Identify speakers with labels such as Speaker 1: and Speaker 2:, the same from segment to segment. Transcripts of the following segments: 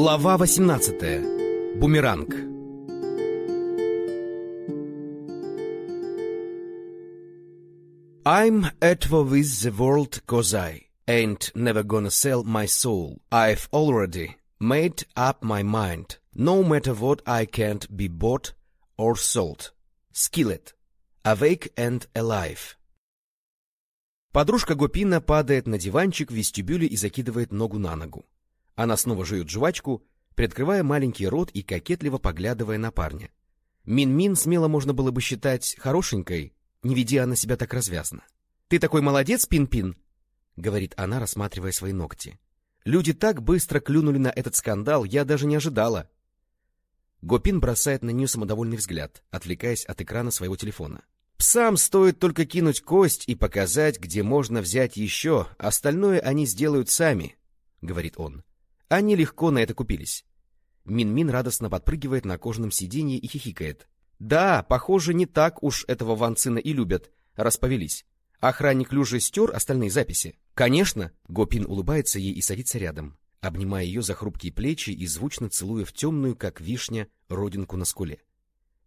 Speaker 1: Глава 18. Бумеранг. I'm at war with the world cause I ain't never gonna sell my soul. I've already made up my mind. No matter what I can't be bought or sold. Skillet. Awake and alive. Подружка Гопина падает на диванчик в вестибюле и закидывает ногу на ногу. Она снова жует жвачку, приоткрывая маленький рот и кокетливо поглядывая на парня. Мин-Мин смело можно было бы считать хорошенькой, не ведя она себя так развязно. — Ты такой молодец, Пин-Пин! — говорит она, рассматривая свои ногти. — Люди так быстро клюнули на этот скандал, я даже не ожидала. Гопин бросает на нее самодовольный взгляд, отвлекаясь от экрана своего телефона. Псам стоит только кинуть кость и показать, где можно взять еще, остальное они сделают сами, — говорит он. Они легко на это купились. Мин-Мин радостно подпрыгивает на кожаном сиденье и хихикает. Да, похоже, не так уж этого Ван Цина и любят, расповелись. Охранник Люжи стер остальные записи. Конечно, Гопин улыбается ей и садится рядом, обнимая ее за хрупкие плечи и звучно целуя в темную, как вишня, родинку на скуле.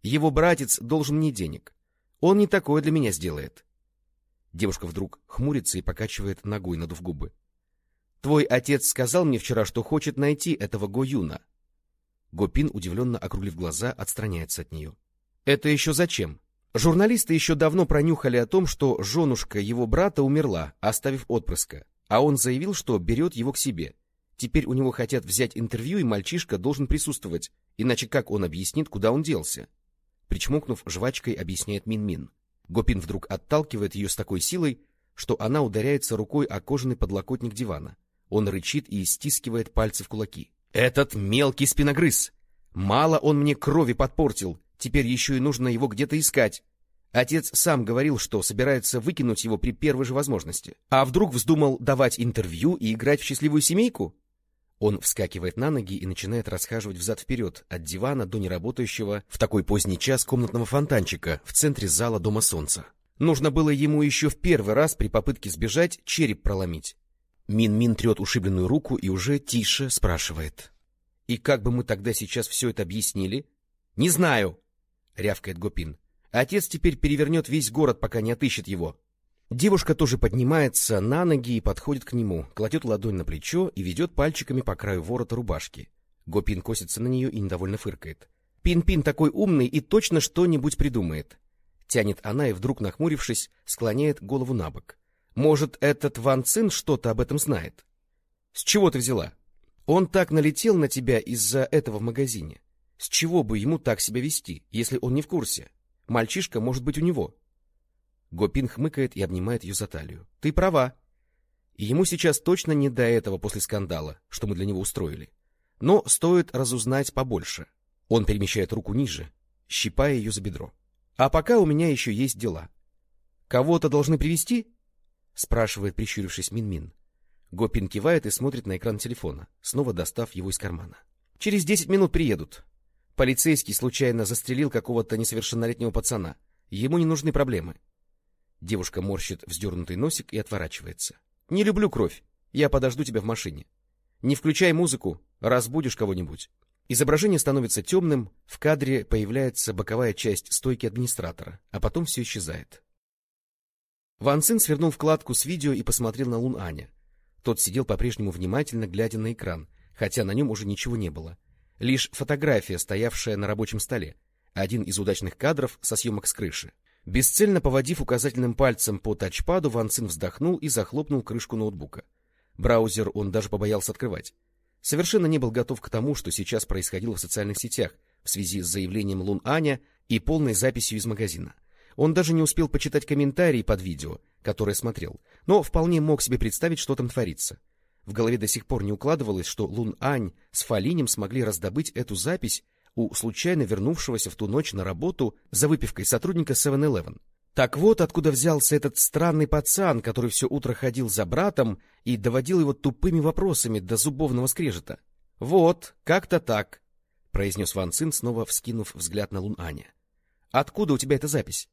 Speaker 1: Его братец должен мне денег. Он не такое для меня сделает. Девушка вдруг хмурится и покачивает ногой, надув губы. Твой отец сказал мне вчера, что хочет найти этого Гоюна. Гопин, удивленно округлив глаза, отстраняется от нее. — Это еще зачем? Журналисты еще давно пронюхали о том, что женушка его брата умерла, оставив отпрыска, а он заявил, что берет его к себе. Теперь у него хотят взять интервью, и мальчишка должен присутствовать, иначе как он объяснит, куда он делся? Причмокнув жвачкой, объясняет Мин-Мин. Гопин вдруг отталкивает ее с такой силой, что она ударяется рукой о кожаный подлокотник дивана. Он рычит и стискивает пальцы в кулаки. «Этот мелкий спиногрыз! Мало он мне крови подпортил, теперь еще и нужно его где-то искать. Отец сам говорил, что собирается выкинуть его при первой же возможности. А вдруг вздумал давать интервью и играть в счастливую семейку? Он вскакивает на ноги и начинает расхаживать взад-вперед, от дивана до неработающего в такой поздний час комнатного фонтанчика в центре зала Дома Солнца. Нужно было ему еще в первый раз при попытке сбежать череп проломить. Мин-Мин трет ушибленную руку и уже тише спрашивает. — И как бы мы тогда сейчас все это объяснили? — Не знаю, — рявкает Гопин. — Отец теперь перевернет весь город, пока не отыщет его. Девушка тоже поднимается на ноги и подходит к нему, кладет ладонь на плечо и ведет пальчиками по краю ворота рубашки. Гопин косится на нее и недовольно фыркает. Пин-Пин такой умный и точно что-нибудь придумает. Тянет она и, вдруг нахмурившись, склоняет голову на бок. Может, этот Ван Цин что-то об этом знает? С чего ты взяла? Он так налетел на тебя из-за этого в магазине. С чего бы ему так себя вести, если он не в курсе? Мальчишка может быть у него. Гопин хмыкает и обнимает ее за талию. Ты права. И ему сейчас точно не до этого после скандала, что мы для него устроили. Но стоит разузнать побольше. Он перемещает руку ниже, щипая ее за бедро. А пока у меня еще есть дела. Кого-то должны привести? — спрашивает, прищурившись Мин-Мин. Гопин кивает и смотрит на экран телефона, снова достав его из кармана. — Через десять минут приедут. Полицейский случайно застрелил какого-то несовершеннолетнего пацана. Ему не нужны проблемы. Девушка морщит вздернутый носик и отворачивается. — Не люблю кровь. Я подожду тебя в машине. Не включай музыку, разбудишь кого-нибудь. Изображение становится темным, в кадре появляется боковая часть стойки администратора, а потом все исчезает. Ван Цин свернул вкладку с видео и посмотрел на Лун Аня. Тот сидел по-прежнему внимательно, глядя на экран, хотя на нем уже ничего не было. Лишь фотография, стоявшая на рабочем столе. Один из удачных кадров со съемок с крыши. Бесцельно поводив указательным пальцем по тачпаду, Ван Цин вздохнул и захлопнул крышку ноутбука. Браузер он даже побоялся открывать. Совершенно не был готов к тому, что сейчас происходило в социальных сетях в связи с заявлением Лун Аня и полной записью из магазина. Он даже не успел почитать комментарии под видео, которое смотрел, но вполне мог себе представить, что там творится. В голове до сих пор не укладывалось, что Лун Ань с Фалинем смогли раздобыть эту запись у случайно вернувшегося в ту ночь на работу за выпивкой сотрудника 7-Eleven. Так вот, откуда взялся этот странный пацан, который все утро ходил за братом и доводил его тупыми вопросами до зубовного скрежета. — Вот, как-то так, — произнес Ван Цин, снова вскинув взгляд на Лун Аня. — Откуда у тебя эта запись?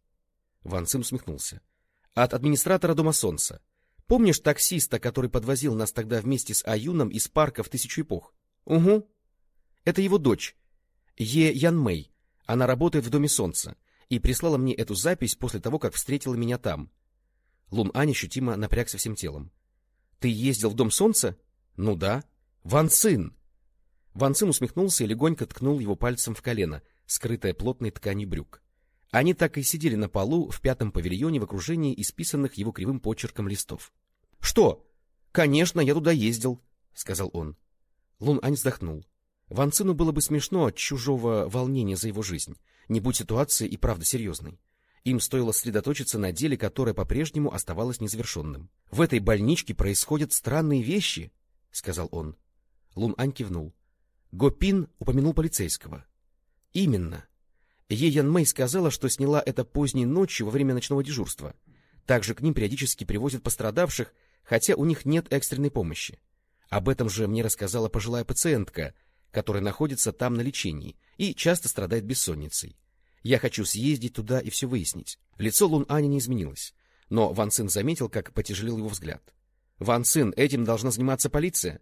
Speaker 1: Ван Цин усмехнулся. — От администратора Дома Солнца. Помнишь таксиста, который подвозил нас тогда вместе с Аюном из парка в тысячу эпох? — Угу. Это его дочь, Е. Ян Мэй. Она работает в Доме Солнца и прислала мне эту запись после того, как встретила меня там. Лун Ань ощутимо напрягся всем телом. — Ты ездил в Дом Солнца? — Ну да. — Ван Цин! Ван Цин усмехнулся и легонько ткнул его пальцем в колено, скрытое плотной тканью брюк. Они так и сидели на полу в пятом павильоне в окружении исписанных его кривым почерком листов. — Что? — Конечно, я туда ездил, — сказал он. Лун Ань вздохнул. Ван Цину было бы смешно от чужого волнения за его жизнь, не будь ситуация и правда серьезной. Им стоило сосредоточиться на деле, которое по-прежнему оставалось незавершенным. — В этой больничке происходят странные вещи, — сказал он. Лун Ань кивнул. Гопин упомянул полицейского. — Именно. Е Ян Мэй сказала, что сняла это поздней ночью во время ночного дежурства. Также к ним периодически привозят пострадавших, хотя у них нет экстренной помощи. Об этом же мне рассказала пожилая пациентка, которая находится там на лечении и часто страдает бессонницей. Я хочу съездить туда и все выяснить. Лицо Лун Ани не изменилось, но Ван Цин заметил, как потяжелел его взгляд. — Ван Цин, этим должна заниматься полиция.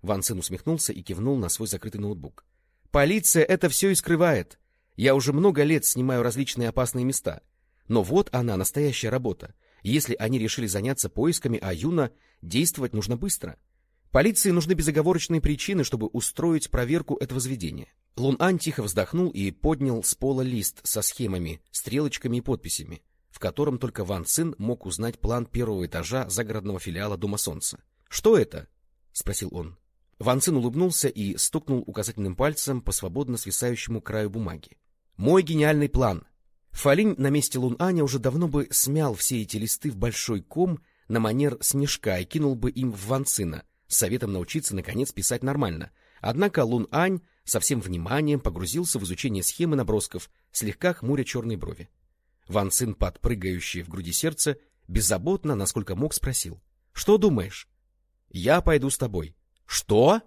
Speaker 1: Ван Цин усмехнулся и кивнул на свой закрытый ноутбук. — Полиция это все и скрывает. Я уже много лет снимаю различные опасные места. Но вот она, настоящая работа. Если они решили заняться поисками Аюна, действовать нужно быстро. Полиции нужны безоговорочные причины, чтобы устроить проверку этого заведения. Лун Ань тихо вздохнул и поднял с пола лист со схемами, стрелочками и подписями, в котором только Ван Цин мог узнать план первого этажа загородного филиала Дома Солнца. — Что это? — спросил он. Ван Цин улыбнулся и стукнул указательным пальцем по свободно свисающему краю бумаги. «Мой гениальный план!» Фалинь на месте Лун Аня уже давно бы смял все эти листы в большой ком на манер снежка и кинул бы им в Ван Цина, с советом научиться, наконец, писать нормально. Однако Лун Ань со всем вниманием погрузился в изучение схемы набросков, слегка хмуря черные брови. Ван Цин, подпрыгающий в груди сердце, беззаботно, насколько мог, спросил. — Что думаешь? — Я пойду с тобой. Что?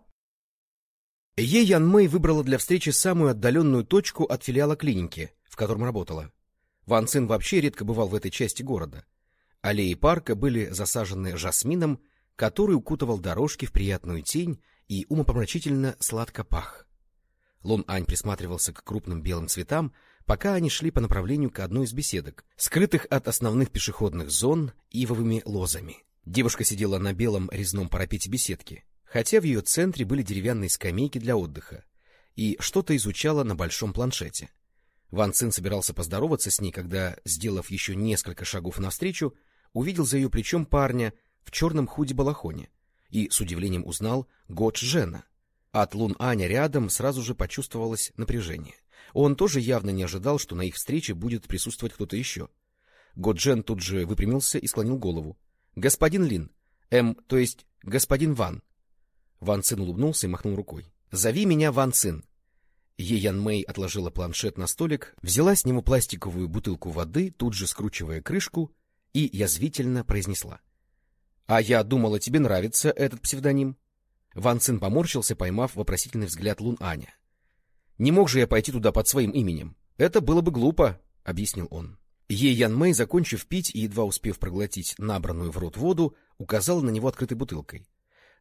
Speaker 1: Е Ян Мэй выбрала для встречи самую отдаленную точку от филиала клиники, в котором работала. Ван Цин вообще редко бывал в этой части города. Аллеи парка были засажены жасмином, который укутывал дорожки в приятную тень и умопомрачительно сладко пах. Лун Ань присматривался к крупным белым цветам, пока они шли по направлению к одной из беседок, скрытых от основных пешеходных зон ивовыми лозами. Девушка сидела на белом резном парапете беседки хотя в ее центре были деревянные скамейки для отдыха, и что-то изучала на большом планшете. Ван Цин собирался поздороваться с ней, когда, сделав еще несколько шагов навстречу, увидел за ее плечом парня в черном худи-балахоне и с удивлением узнал Годж Жена. От Лун Аня рядом сразу же почувствовалось напряжение. Он тоже явно не ожидал, что на их встрече будет присутствовать кто-то еще. Годжен тут же выпрямился и склонил голову. — Господин Лин, М, то есть господин Ван, Ван Цин улыбнулся и махнул рукой. — Зови меня Ван Цин. Е Ян Мэй отложила планшет на столик, взяла с него пластиковую бутылку воды, тут же скручивая крышку, и язвительно произнесла. — А я думала, тебе нравится этот псевдоним. Ван Цин поморщился, поймав вопросительный взгляд Лун Аня. — Не мог же я пойти туда под своим именем. Это было бы глупо, — объяснил он. Е Ян Мэй, закончив пить и едва успев проглотить набранную в рот воду, указала на него открытой бутылкой.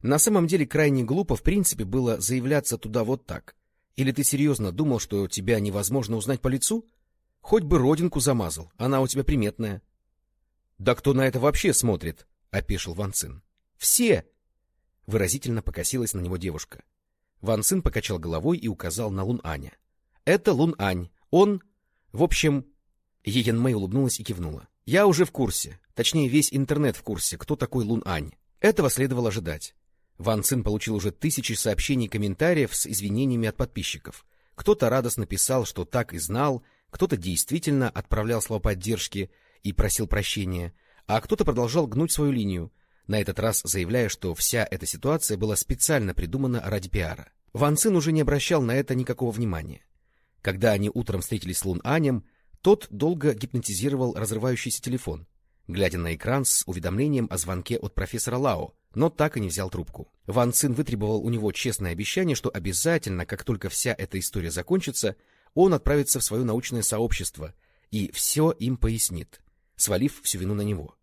Speaker 1: На самом деле крайне глупо в принципе было заявляться туда вот так. Или ты серьезно думал, что тебя невозможно узнать по лицу? Хоть бы родинку замазал, она у тебя приметная. — Да кто на это вообще смотрит? — опешил Ван Цин. — Все! — выразительно покосилась на него девушка. Ван Цин покачал головой и указал на Лун Аня. — Это Лун Ань. Он... В общем... Йен Мэй улыбнулась и кивнула. — Я уже в курсе. Точнее, весь интернет в курсе, кто такой Лун Ань. Этого следовало ожидать. Ван Цин получил уже тысячи сообщений и комментариев с извинениями от подписчиков. Кто-то радостно писал, что так и знал, кто-то действительно отправлял слова поддержки и просил прощения, а кто-то продолжал гнуть свою линию, на этот раз заявляя, что вся эта ситуация была специально придумана ради пиара. Ван Цин уже не обращал на это никакого внимания. Когда они утром встретились с Лун Анем, тот долго гипнотизировал разрывающийся телефон, глядя на экран с уведомлением о звонке от профессора Лао, но так и не взял трубку. Ван Цин вытребовал у него честное обещание, что обязательно, как только вся эта история закончится, он отправится в свое научное сообщество и все им пояснит, свалив всю вину на него.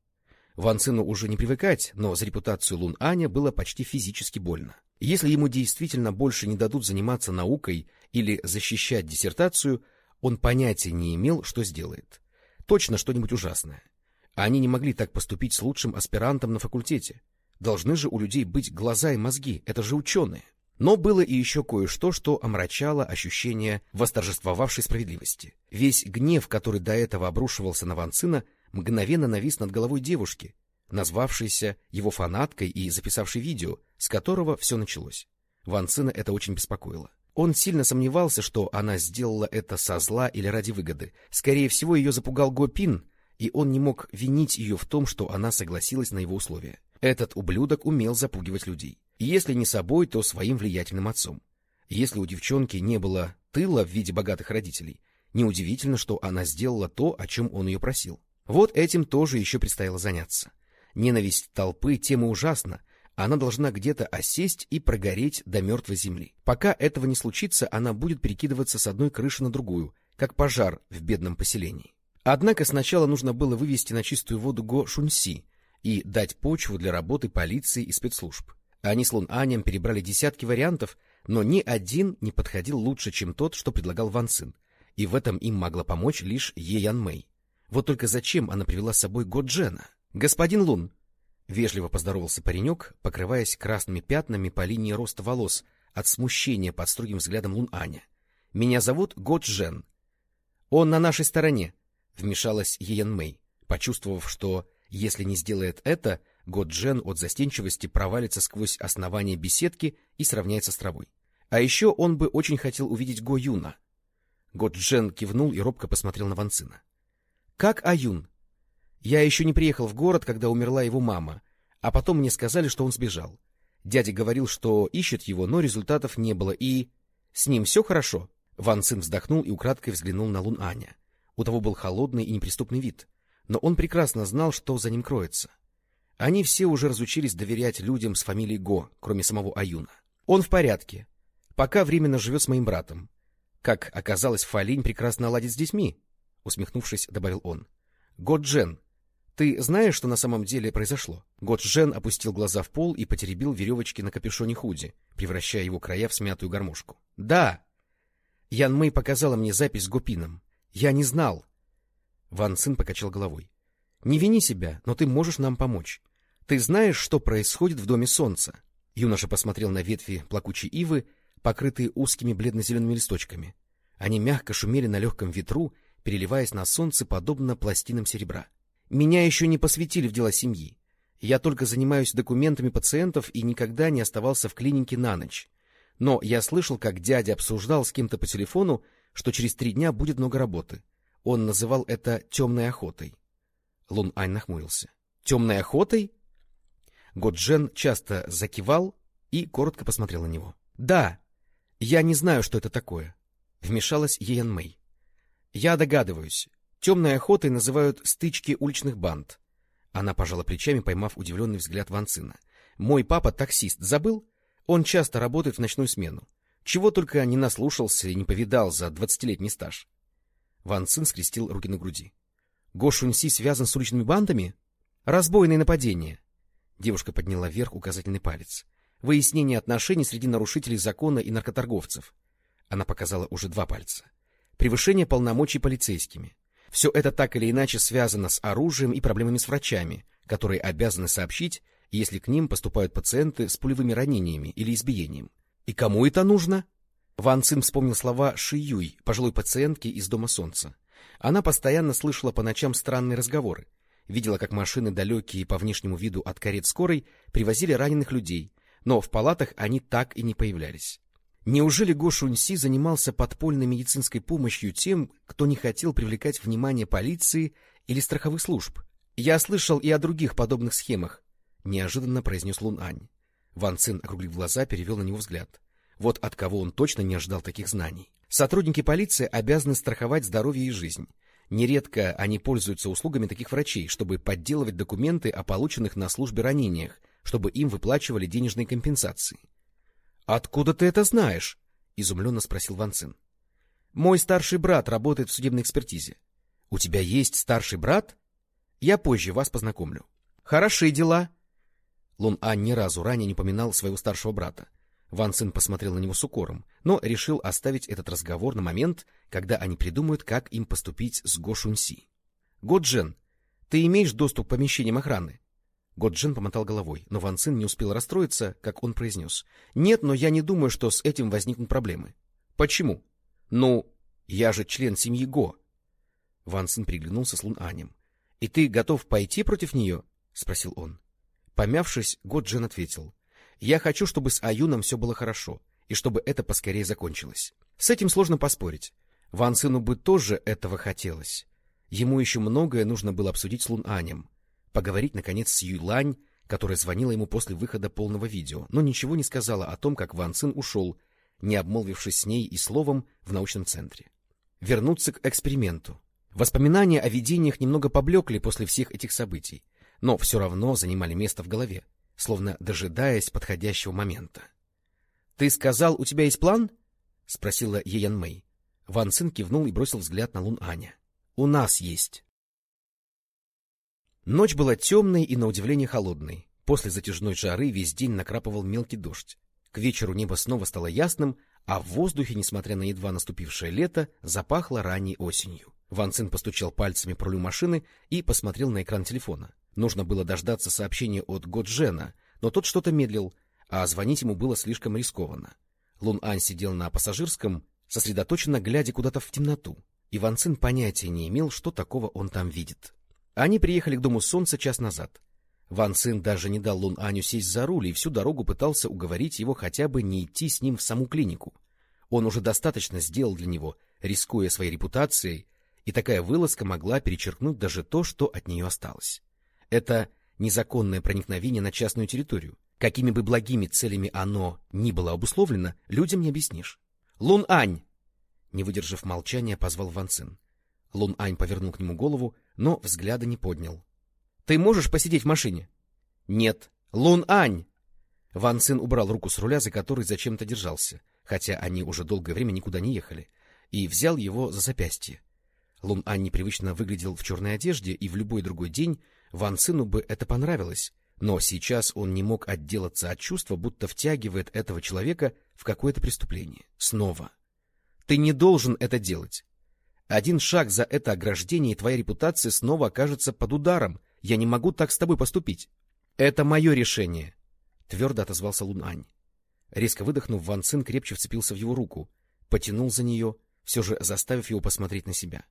Speaker 1: Ван Цину уже не привыкать, но за репутацию Лун Аня было почти физически больно. Если ему действительно больше не дадут заниматься наукой или защищать диссертацию, он понятия не имел, что сделает. Точно что-нибудь ужасное. Они не могли так поступить с лучшим аспирантом на факультете. Должны же у людей быть глаза и мозги, это же ученые. Но было и еще кое-что, что омрачало ощущение восторжествовавшей справедливости. Весь гнев, который до этого обрушивался на Ван Цина, мгновенно навис над головой девушки, назвавшейся его фанаткой и записавшей видео, с которого все началось. Ван Цина это очень беспокоило. Он сильно сомневался, что она сделала это со зла или ради выгоды. Скорее всего, ее запугал Го Пин, и он не мог винить ее в том, что она согласилась на его условия. Этот ублюдок умел запугивать людей. Если не собой, то своим влиятельным отцом. Если у девчонки не было тыла в виде богатых родителей, неудивительно, что она сделала то, о чем он ее просил. Вот этим тоже еще предстояло заняться. Ненависть толпы — тема ужасна, она должна где-то осесть и прогореть до мертвой земли. Пока этого не случится, она будет перекидываться с одной крыши на другую, как пожар в бедном поселении. Однако сначала нужно было вывести на чистую воду Го Шунси и дать почву для работы полиции и спецслужб. Они с Лун Анем перебрали десятки вариантов, но ни один не подходил лучше, чем тот, что предлагал Ван Цин, и в этом им могла помочь лишь Е Ян Мэй. Вот только зачем она привела с собой Го Джена? — Господин Лун, — вежливо поздоровался паренек, покрываясь красными пятнами по линии роста волос от смущения под строгим взглядом Лун Аня. — Меня зовут Го Джен. — Он на нашей стороне, — вмешалась Йен Мэй, почувствовав, что, если не сделает это, Го Джен от застенчивости провалится сквозь основание беседки и сравняется с травой. А еще он бы очень хотел увидеть Го Юна. Го Джен кивнул и робко посмотрел на Ван Цина. — Как Аюн? Я еще не приехал в город, когда умерла его мама, а потом мне сказали, что он сбежал. Дядя говорил, что ищет его, но результатов не было, и... С ним все хорошо? Ван Цин вздохнул и украдкой взглянул на Лун Аня. У того был холодный и неприступный вид, но он прекрасно знал, что за ним кроется. Они все уже разучились доверять людям с фамилией Го, кроме самого Аюна. Он в порядке. Пока временно живет с моим братом. Как оказалось, Фалинь прекрасно ладит с детьми, — усмехнувшись, добавил он. — Го Джен, ты знаешь, что на самом деле произошло? Годжен опустил глаза в пол и потеребил веревочки на капюшоне худи, превращая его края в смятую гармошку. — Да. Ян Мэй показала мне запись с Гопином. Я не знал. Ван Цин покачал головой. — Не вини себя, но ты можешь нам помочь. Ты знаешь, что происходит в Доме Солнца? Юноша посмотрел на ветви плакучей ивы, покрытые узкими бледно-зелеными листочками. Они мягко шумели на легком ветру, переливаясь на солнце, подобно пластинам серебра. Меня еще не посвятили в дела семьи. Я только занимаюсь документами пациентов и никогда не оставался в клинике на ночь. Но я слышал, как дядя обсуждал с кем-то по телефону, что через три дня будет много работы. Он называл это «темной охотой». Лун Ань нахмурился. «Темной охотой?» Годжен часто закивал и коротко посмотрел на него. «Да, я не знаю, что это такое», — вмешалась Йен Мэй. «Я догадываюсь. Темной охотой называют стычки уличных банд. Она пожала плечами, поймав удивленный взгляд Ван Цина. Мой папа таксист, забыл? Он часто работает в ночную смену. Чего только не наслушался и не повидал за двадцатилетний стаж. Ван Цин скрестил руки на груди. Го Шунси связан с уличными бандами? Разбойные нападения. Девушка подняла вверх указательный палец. Выяснение отношений среди нарушителей закона и наркоторговцев. Она показала уже два пальца. Превышение полномочий полицейскими. Все это так или иначе связано с оружием и проблемами с врачами, которые обязаны сообщить, если к ним поступают пациенты с пулевыми ранениями или избиением. И кому это нужно? Ван Цин вспомнил слова Ши Юй, пожилой пациентки из Дома Солнца. Она постоянно слышала по ночам странные разговоры, видела, как машины, далекие по внешнему виду от карет скорой, привозили раненых людей, но в палатах они так и не появлялись. Неужели Го Шуньси занимался подпольной медицинской помощью тем, кто не хотел привлекать внимание полиции или страховых служб? Я слышал и о других подобных схемах, — неожиданно произнес Лун Ань. Ван Цин, округлив глаза, перевел на него взгляд. Вот от кого он точно не ожидал таких знаний. Сотрудники полиции обязаны страховать здоровье и жизнь. Нередко они пользуются услугами таких врачей, чтобы подделывать документы о полученных на службе ранениях, чтобы им выплачивали денежные компенсации. — Откуда ты это знаешь? — изумленно спросил Ван Цин. — Мой старший брат работает в судебной экспертизе. — У тебя есть старший брат? Я позже вас познакомлю. — Хороши дела. Лун Ань ни разу ранее не поминал своего старшего брата. Ван Цин посмотрел на него с укором, но решил оставить этот разговор на момент, когда они придумают, как им поступить с Го Шунси. — Годжен, ты имеешь доступ к помещениям охраны? Годжен помотал головой, но Ван Цин не успел расстроиться, как он произнес. — Нет, но я не думаю, что с этим возникнут проблемы. — Почему? — Ну, я же член семьи Го. Ван Цин приглянулся с Лун Анем. — И ты готов пойти против нее? — спросил он. Помявшись, Годжен ответил. — Я хочу, чтобы с Аюном все было хорошо, и чтобы это поскорее закончилось. С этим сложно поспорить. Ван Цину бы тоже этого хотелось. Ему еще многое нужно было обсудить с Лун Анем поговорить, наконец, с Юйлань, которая звонила ему после выхода полного видео, но ничего не сказала о том, как Ван Цин ушел, не обмолвившись с ней и словом в научном центре. Вернуться к эксперименту. Воспоминания о видениях немного поблекли после всех этих событий, но все равно занимали место в голове, словно дожидаясь подходящего момента. — Ты сказал, у тебя есть план? — спросила Еян Мэй. Ван Цин кивнул и бросил взгляд на Лун Аня. — У нас есть. Ночь была темной и, на удивление, холодной. После затяжной жары весь день накрапывал мелкий дождь. К вечеру небо снова стало ясным, а в воздухе, несмотря на едва наступившее лето, запахло ранней осенью. Ван Цин постучал пальцами по рулю машины и посмотрел на экран телефона. Нужно было дождаться сообщения от Годжена, но тот что-то медлил, а звонить ему было слишком рискованно. Лун Ань сидел на пассажирском, сосредоточенно глядя куда-то в темноту, и Ван Цин понятия не имел, что такого он там видит. Они приехали к Дому Солнца час назад. Ван Цин даже не дал Лун Аню сесть за руль и всю дорогу пытался уговорить его хотя бы не идти с ним в саму клинику. Он уже достаточно сделал для него, рискуя своей репутацией, и такая вылазка могла перечеркнуть даже то, что от нее осталось. Это незаконное проникновение на частную территорию. Какими бы благими целями оно ни было обусловлено, людям не объяснишь. — Лун Ань! Не выдержав молчания, позвал Ван Цин. Лун Ань повернул к нему голову, но взгляда не поднял. — Ты можешь посидеть в машине? — Нет. — Лун Ань! Ван Цин убрал руку с руля, за которой зачем-то держался, хотя они уже долгое время никуда не ехали, и взял его за запястье. Лун Ань непривычно выглядел в черной одежде, и в любой другой день Ван Цину бы это понравилось, но сейчас он не мог отделаться от чувства, будто втягивает этого человека в какое-то преступление. Снова. — Ты не должен это делать. Один шаг за это ограждение, и твоя репутация снова окажется под ударом. Я не могу так с тобой поступить. — Это мое решение, — твердо отозвался Лун Ань. Резко выдохнув, Ван Цин крепче вцепился в его руку, потянул за нее, все же заставив его посмотреть на себя.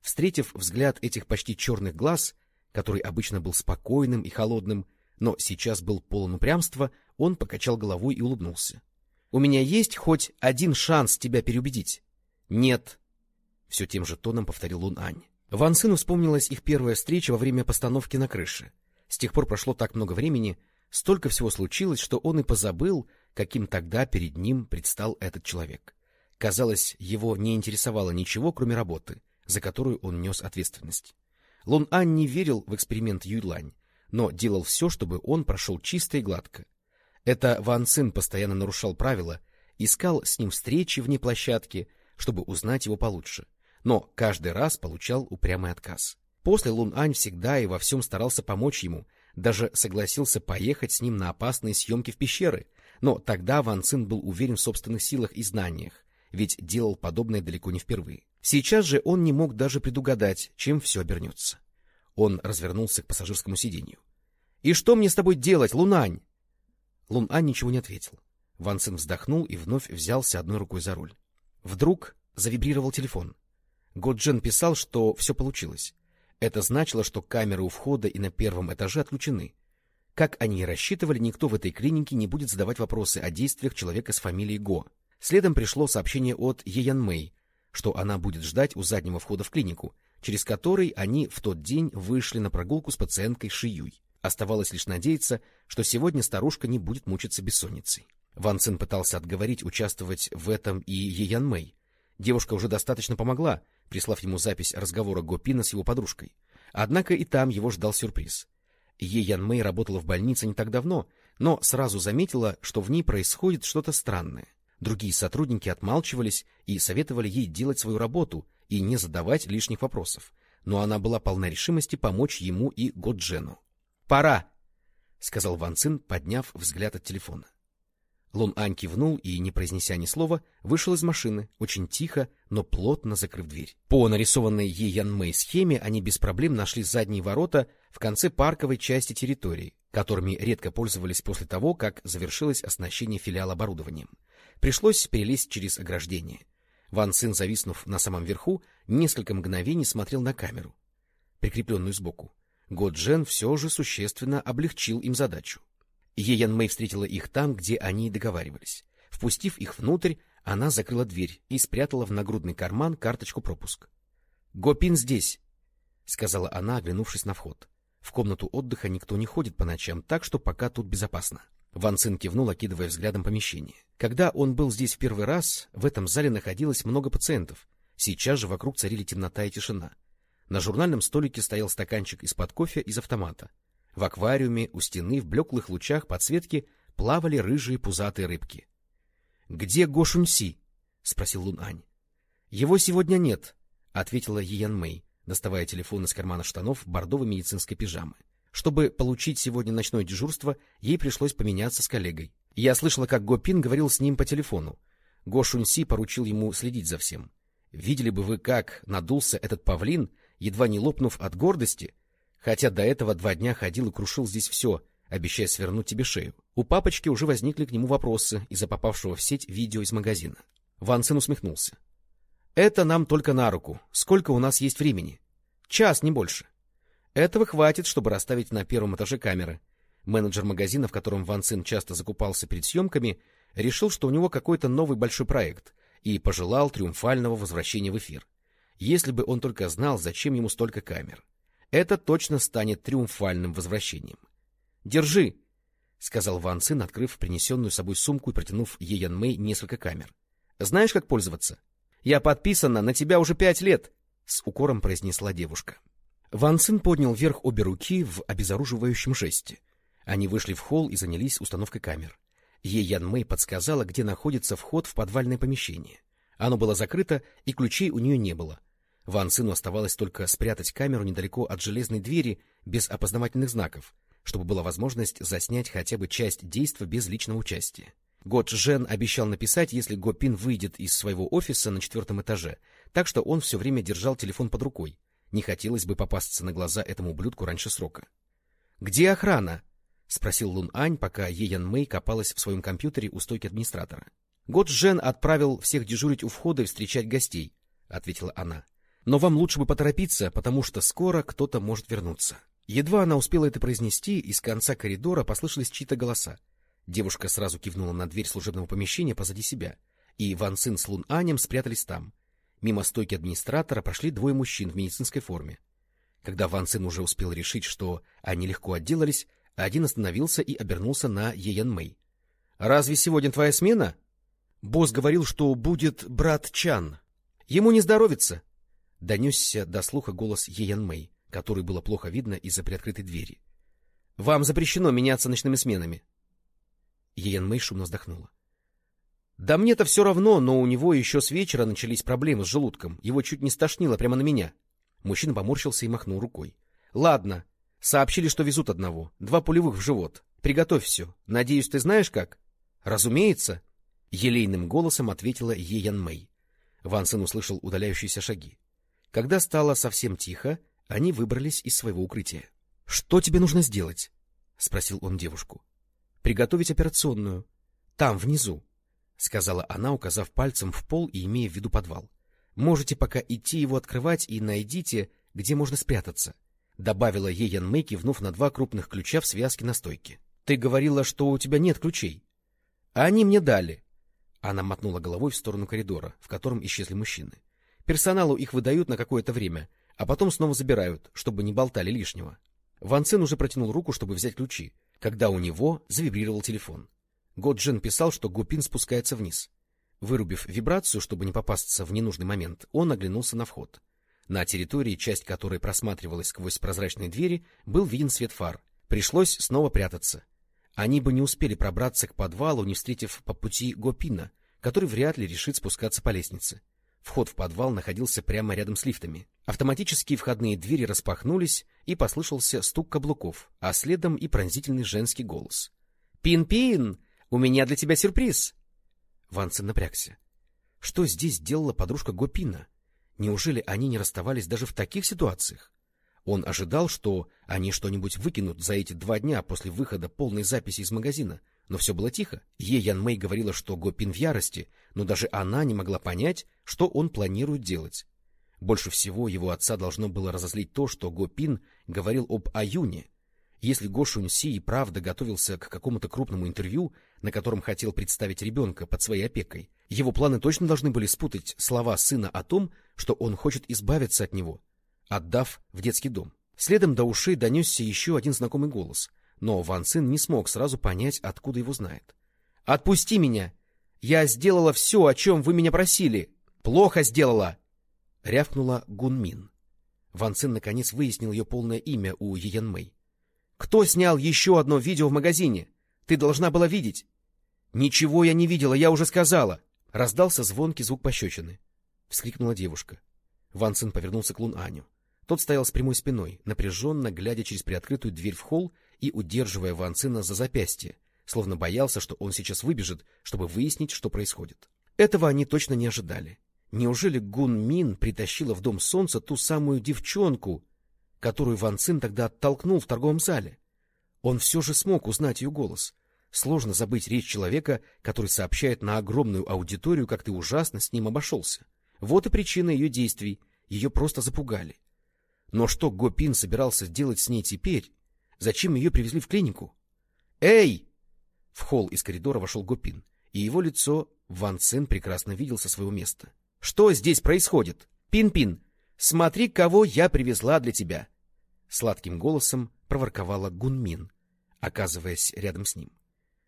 Speaker 1: Встретив взгляд этих почти черных глаз, который обычно был спокойным и холодным, но сейчас был полон упрямства, он покачал головой и улыбнулся. — У меня есть хоть один шанс тебя переубедить? — Нет, — все тем же тоном повторил Лун Ань. Ван Сыну вспомнилась их первая встреча во время постановки на крыше. С тех пор прошло так много времени, столько всего случилось, что он и позабыл, каким тогда перед ним предстал этот человек. Казалось, его не интересовало ничего, кроме работы, за которую он нес ответственность. Лун Ань не верил в эксперимент Юйлань, но делал все, чтобы он прошел чисто и гладко. Это Ван Цин постоянно нарушал правила, искал с ним встречи вне площадки, чтобы узнать его получше — но каждый раз получал упрямый отказ. После Лун Ань всегда и во всем старался помочь ему, даже согласился поехать с ним на опасные съемки в пещеры, но тогда Ван Цин был уверен в собственных силах и знаниях, ведь делал подобное далеко не впервые. Сейчас же он не мог даже предугадать, чем все обернется. Он развернулся к пассажирскому сиденью. — И что мне с тобой делать, Лунань? Лун Ань ничего не ответил. Ван Цин вздохнул и вновь взялся одной рукой за руль. Вдруг завибрировал телефон. Годжен писал, что все получилось. Это значило, что камеры у входа и на первом этаже отключены. Как они и рассчитывали, никто в этой клинике не будет задавать вопросы о действиях человека с фамилией Го. Следом пришло сообщение от Еян Мэй, что она будет ждать у заднего входа в клинику, через который они в тот день вышли на прогулку с пациенткой Шиюй. Оставалось лишь надеяться, что сегодня старушка не будет мучиться бессонницей. Ван Цин пытался отговорить участвовать в этом и Еян Мэй. Девушка уже достаточно помогла, прислав ему запись разговора Гопина с его подружкой. Однако и там его ждал сюрприз. Е Ян Мэй работала в больнице не так давно, но сразу заметила, что в ней происходит что-то странное. Другие сотрудники отмалчивались и советовали ей делать свою работу и не задавать лишних вопросов, но она была полна решимости помочь ему и Годжену. Пора, — сказал Ван Цин, подняв взгляд от телефона. Лун Ань кивнул и, не произнеся ни слова, вышел из машины, очень тихо, но плотно закрыв дверь. По нарисованной Е Ян Мэй схеме они без проблем нашли задние ворота в конце парковой части территории, которыми редко пользовались после того, как завершилось оснащение филиала оборудованием. Пришлось перелезть через ограждение. Ван Цин, зависнув на самом верху, несколько мгновений смотрел на камеру, прикрепленную сбоку. Годжен все же существенно облегчил им задачу. Еян Мэй встретила их там, где они и договаривались. Впустив их внутрь, она закрыла дверь и спрятала в нагрудный карман карточку пропуск. — Гопин здесь, — сказала она, оглянувшись на вход. В комнату отдыха никто не ходит по ночам, так что пока тут безопасно. Ван Цин кивнул, окидывая взглядом помещение. Когда он был здесь в первый раз, в этом зале находилось много пациентов. Сейчас же вокруг царили темнота и тишина. На журнальном столике стоял стаканчик из-под кофе из автомата. В аквариуме у стены в блеклых лучах подсветки плавали рыжие пузатые рыбки. — Где Го Шуньси? — спросил Лун Ань. — Его сегодня нет, — ответила Ян Мэй, доставая телефон из кармана штанов бордовой медицинской пижамы. Чтобы получить сегодня ночное дежурство, ей пришлось поменяться с коллегой. Я слышала, как Го Пин говорил с ним по телефону. Го Шуньси поручил ему следить за всем. Видели бы вы, как надулся этот павлин, едва не лопнув от гордости, хотя до этого два дня ходил и крушил здесь все, обещая свернуть тебе шею. У папочки уже возникли к нему вопросы из-за попавшего в сеть видео из магазина. Ван Цин усмехнулся. — Это нам только на руку. Сколько у нас есть времени? — Час, не больше. Этого хватит, чтобы расставить на первом этаже камеры. Менеджер магазина, в котором Ван Цин часто закупался перед съемками, решил, что у него какой-то новый большой проект, и пожелал триумфального возвращения в эфир. Если бы он только знал, зачем ему столько камер. Это точно станет триумфальным возвращением. «Держи!» — сказал Ван Цин, открыв принесенную собой сумку и протянув Еян Мэй несколько камер. «Знаешь, как пользоваться?» «Я подписана на тебя уже пять лет!» — с укором произнесла девушка. Ван Цин поднял вверх обе руки в обезоруживающем жесте. Они вышли в холл и занялись установкой камер. Еян Мэй подсказала, где находится вход в подвальное помещение. Оно было закрыто, и ключей у нее не было. Ван Сыну оставалось только спрятать камеру недалеко от железной двери без опознавательных знаков, чтобы была возможность заснять хотя бы часть действа без личного участия. Год Жен обещал написать, если Го Пин выйдет из своего офиса на четвертом этаже, так что он все время держал телефон под рукой. Не хотелось бы попасться на глаза этому ублюдку раньше срока. — Где охрана? — спросил Лун Ань, пока Еян Мэй копалась в своем компьютере у стойки администратора. — Год Жен отправил всех дежурить у входа и встречать гостей, — ответила она. Но вам лучше бы поторопиться, потому что скоро кто-то может вернуться. Едва она успела это произнести, из конца коридора послышались чьи-то голоса. Девушка сразу кивнула на дверь служебного помещения позади себя, и Ван Цин с Лун Анем спрятались там. Мимо стойки администратора прошли двое мужчин в медицинской форме. Когда Ван Цин уже успел решить, что они легко отделались, один остановился и обернулся на Еян Мэй. — Разве сегодня твоя смена? — Босс говорил, что будет брат Чан. Ему не здоровится, Донесся до слуха голос Еян Мэй, который было плохо видно из-за приоткрытой двери. — Вам запрещено меняться ночными сменами. Еян Мэй шумно вздохнула. — Да мне-то все равно, но у него еще с вечера начались проблемы с желудком. Его чуть не стошнило прямо на меня. Мужчина поморщился и махнул рукой. — Ладно. Сообщили, что везут одного. Два пулевых в живот. Приготовь все. Надеюсь, ты знаешь как? — Разумеется. Елейным голосом ответила Еян Мэй. Ван Сен услышал удаляющиеся шаги. Когда стало совсем тихо, они выбрались из своего укрытия. — Что тебе нужно сделать? — спросил он девушку. — Приготовить операционную. Там, внизу, — сказала она, указав пальцем в пол и имея в виду подвал. — Можете пока идти его открывать и найдите, где можно спрятаться, — добавила ей Ян Мэй, кивнув на два крупных ключа в связке на стойке. — Ты говорила, что у тебя нет ключей. — Они мне дали. Она мотнула головой в сторону коридора, в котором исчезли мужчины. Персоналу их выдают на какое-то время, а потом снова забирают, чтобы не болтали лишнего. Ван Цин уже протянул руку, чтобы взять ключи, когда у него завибрировал телефон. Годжин писал, что Гупин спускается вниз. Вырубив вибрацию, чтобы не попасться в ненужный момент, он оглянулся на вход. На территории, часть которой просматривалась сквозь прозрачные двери, был виден свет фар. Пришлось снова прятаться. Они бы не успели пробраться к подвалу, не встретив по пути Гопина, который вряд ли решит спускаться по лестнице. Вход в подвал находился прямо рядом с лифтами. Автоматические входные двери распахнулись, и послышался стук каблуков, а следом и пронзительный женский голос. «Пин-пин! У меня для тебя сюрприз!» Ван Цин напрягся. Что здесь делала подружка Гопина? Неужели они не расставались даже в таких ситуациях? Он ожидал, что они что-нибудь выкинут за эти два дня после выхода полной записи из магазина, но все было тихо. Е Ян Мэй говорила, что Гопин в ярости, но даже она не могла понять, что он планирует делать. Больше всего его отца должно было разозлить то, что Гопин говорил об Аюне. Если Го Шуньси и правда готовился к какому-то крупному интервью, на котором хотел представить ребенка под своей опекой, его планы точно должны были спутать слова сына о том, что он хочет избавиться от него, отдав в детский дом. Следом до ушей донесся еще один знакомый голос, но Ван Цин не смог сразу понять, откуда его знает. — Отпусти меня! Я сделала все, о чем вы меня просили! Плохо сделала! — рявкнула Гунмин. Ван Цин наконец выяснил ее полное имя у Йен Мэй. — Кто снял еще одно видео в магазине? Ты должна была видеть. — Ничего я не видела, я уже сказала. Раздался звонкий звук пощечины. Вскрикнула девушка. Ван Цин повернулся к Лун Аню. Тот стоял с прямой спиной, напряженно глядя через приоткрытую дверь в холл и удерживая Ван Цина за запястье, словно боялся, что он сейчас выбежит, чтобы выяснить, что происходит. Этого они точно не ожидали. Неужели Гун Мин притащила в Дом Солнца ту самую девчонку, которую Ван Цин тогда оттолкнул в торговом зале? Он все же смог узнать ее голос. Сложно забыть речь человека, который сообщает на огромную аудиторию, как ты ужасно с ним обошелся. Вот и причина ее действий. Ее просто запугали. Но что Гопин собирался делать с ней теперь? Зачем ее привезли в клинику? «Эй!» В холл из коридора вошел Гопин, и его лицо Ван Цен прекрасно видел со своего места. «Что здесь происходит? Пин-пин, смотри, кого я привезла для тебя!» Сладким голосом проворковала Гунмин, оказываясь рядом с ним.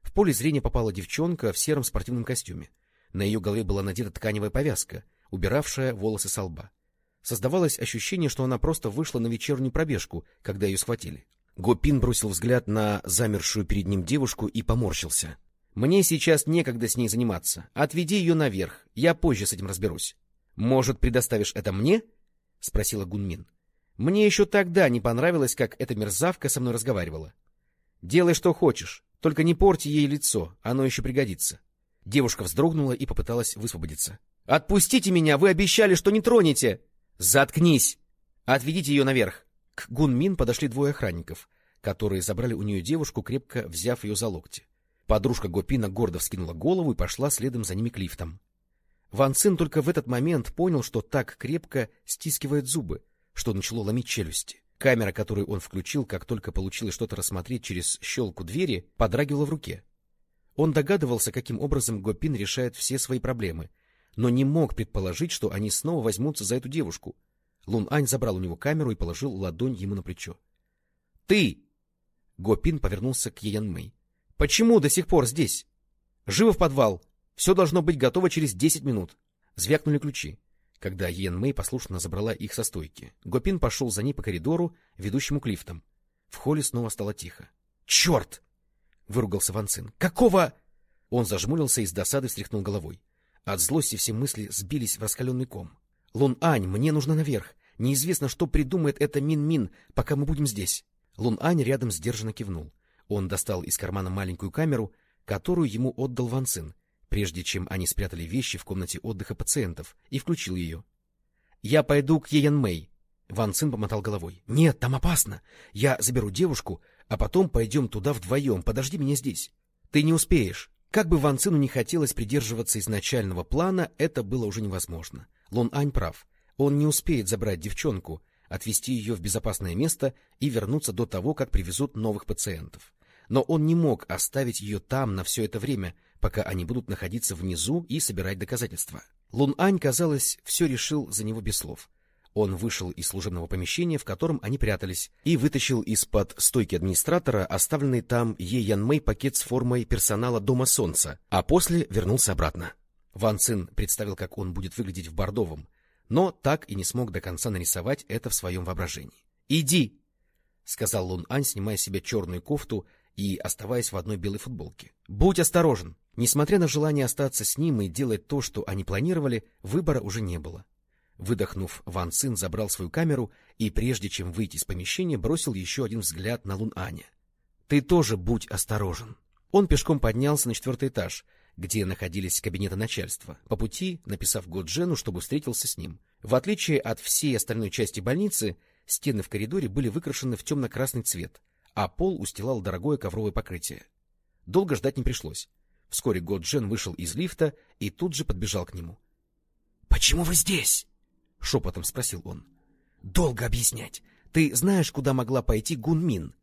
Speaker 1: В поле зрения попала девчонка в сером спортивном костюме. На ее голове была надета тканевая повязка, убиравшая волосы со лба. Создавалось ощущение, что она просто вышла на вечернюю пробежку, когда ее схватили. Гопин бросил взгляд на замершую перед ним девушку и поморщился. — Мне сейчас некогда с ней заниматься. Отведи ее наверх, я позже с этим разберусь. — Может, предоставишь это мне? — спросила Гунмин. — Мне еще тогда не понравилось, как эта мерзавка со мной разговаривала. — Делай, что хочешь, только не порти ей лицо, оно еще пригодится. Девушка вздрогнула и попыталась высвободиться. — Отпустите меня, вы обещали, что не тронете! — Заткнись! Отведите ее наверх! К Гунмин подошли двое охранников, которые забрали у нее девушку, крепко взяв ее за локти. Подружка Гопина гордо вскинула голову и пошла следом за ними к лифтам. Ван Цин только в этот момент понял, что так крепко стискивает зубы, что начало ломить челюсти. Камера, которую он включил, как только получилось что-то рассмотреть через щелку двери, подрагивала в руке. Он догадывался, каким образом Гопин решает все свои проблемы, но не мог предположить, что они снова возьмутся за эту девушку — Лун Ань забрал у него камеру и положил ладонь ему на плечо. — Ты! — Гопин повернулся к Ян Мэй. — Почему до сих пор здесь? Живо в подвал! Все должно быть готово через десять минут. Звякнули ключи, когда Йен Мэй послушно забрала их со стойки. Гопин пошел за ней по коридору, ведущему к лифтам. В холле снова стало тихо. — Черт! — выругался Ван Цин. — Какого... Он зажмурился и с досады встряхнул головой. От злости все мысли сбились в раскаленный ком. Лун Ань, мне нужно наверх. Неизвестно, что придумает это Мин-Мин, пока мы будем здесь. Лун Ань рядом сдержанно кивнул. Он достал из кармана маленькую камеру, которую ему отдал Ван Цин, прежде чем они спрятали вещи в комнате отдыха пациентов, и включил ее. — Я пойду к Еян Мэй. Ван Цин помотал головой. — Нет, там опасно. Я заберу девушку, а потом пойдем туда вдвоем. Подожди меня здесь. Ты не успеешь. Как бы Ван Цину не хотелось придерживаться изначального плана, это было уже невозможно. Лун Ань прав. Он не успеет забрать девчонку, отвезти ее в безопасное место и вернуться до того, как привезут новых пациентов. Но он не мог оставить ее там на все это время, пока они будут находиться внизу и собирать доказательства. Лун Ань, казалось, все решил за него без слов. Он вышел из служебного помещения, в котором они прятались, и вытащил из-под стойки администратора оставленный там Е Ян Мэй пакет с формой персонала Дома Солнца, а после вернулся обратно. Ван Цин представил, как он будет выглядеть в бордовом, но так и не смог до конца нарисовать это в своем воображении. «Иди!» — сказал Лун Ань, снимая с себя черную кофту и оставаясь в одной белой футболке. «Будь осторожен!» Несмотря на желание остаться с ним и делать то, что они планировали, выбора уже не было. Выдохнув, Ван Цин забрал свою камеру и, прежде чем выйти из помещения, бросил еще один взгляд на Лун Аня. — Ты тоже будь осторожен. Он пешком поднялся на четвертый этаж, где находились кабинеты начальства, по пути написав Годжену, чтобы встретился с ним. В отличие от всей остальной части больницы, стены в коридоре были выкрашены в темно-красный цвет, а пол устилал дорогое ковровое покрытие. Долго ждать не пришлось. Вскоре Годжен вышел из лифта и тут же подбежал к нему. — Почему вы здесь? — шепотом спросил он. — Долго объяснять. Ты знаешь, куда могла пойти Гунмин?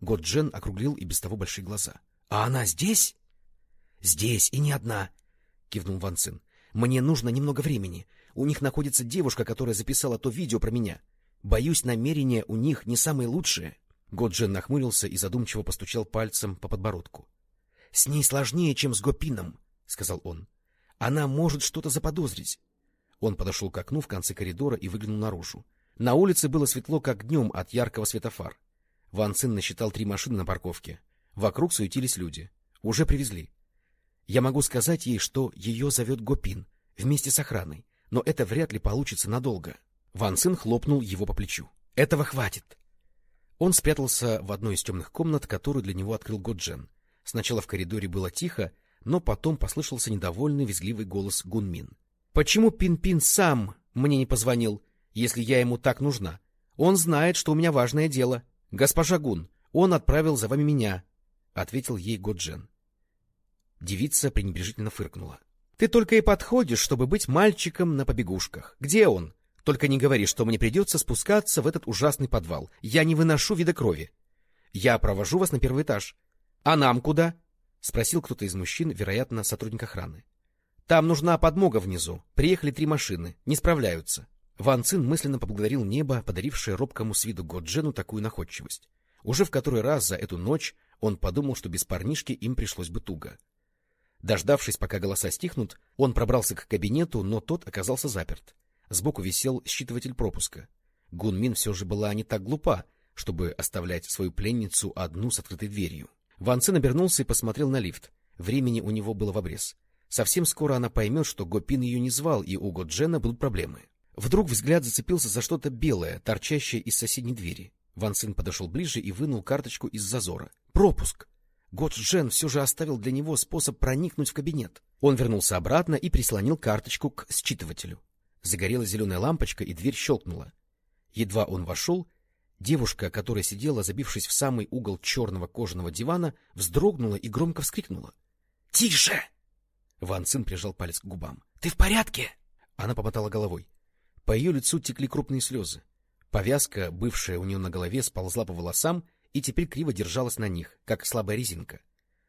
Speaker 1: Годжен округлил и без того большие глаза. — А она здесь? — Здесь, и не одна, — кивнул Ван Цин. — Мне нужно немного времени. У них находится девушка, которая записала то видео про меня. Боюсь, намерения у них не самые лучшие. Годжен нахмурился и задумчиво постучал пальцем по подбородку. — С ней сложнее, чем с Гопином, — сказал он. — Она может что-то заподозрить. Он подошел к окну в конце коридора и выглянул наружу. На улице было светло, как днем от яркого света фар. Ван Цин насчитал три машины на парковке. Вокруг суетились люди. Уже привезли. Я могу сказать ей, что ее зовет Гопин, вместе с охраной, но это вряд ли получится надолго. Ван Цин хлопнул его по плечу. — Этого хватит. Он спрятался в одной из темных комнат, которую для него открыл Годжен. Сначала в коридоре было тихо, но потом послышался недовольный визгливый голос Гунмин. — Почему Пин-Пин сам мне не позвонил, если я ему так нужна? Он знает, что у меня важное дело. Госпожа Гун, он отправил за вами меня, — ответил ей Годжен. Девица пренебрежительно фыркнула. — Ты только и подходишь, чтобы быть мальчиком на побегушках. Где он? Только не говори, что мне придется спускаться в этот ужасный подвал. Я не выношу вида крови. Я провожу вас на первый этаж. — А нам куда? — спросил кто-то из мужчин, вероятно, сотрудник охраны. — Там нужна подмога внизу. Приехали три машины. Не справляются. Ван Цин мысленно поблагодарил небо, подарившее робкому с виду Годжену такую находчивость. Уже в который раз за эту ночь он подумал, что без парнишки им пришлось бы туго. Дождавшись, пока голоса стихнут, он пробрался к кабинету, но тот оказался заперт. Сбоку висел считыватель пропуска. Гунмин все же была не так глупа, чтобы оставлять свою пленницу одну с открытой дверью. Ван Цин обернулся и посмотрел на лифт. Времени у него было в обрез. Совсем скоро она поймет, что Гопин ее не звал, и у Годжена будут проблемы. Вдруг взгляд зацепился за что-то белое, торчащее из соседней двери. Ван Цин подошел ближе и вынул карточку из зазора. Пропуск! Годжен все же оставил для него способ проникнуть в кабинет. Он вернулся обратно и прислонил карточку к считывателю. Загорелась зеленая лампочка, и дверь щелкнула. Едва он вошел, девушка, которая сидела, забившись в самый угол черного кожаного дивана, вздрогнула и громко вскрикнула. — Тише! Ван Цин прижал палец к губам. — Ты в порядке? Она помотала головой. По ее лицу текли крупные слезы. Повязка, бывшая у нее на голове, сползла по волосам и теперь криво держалась на них, как слабая резинка.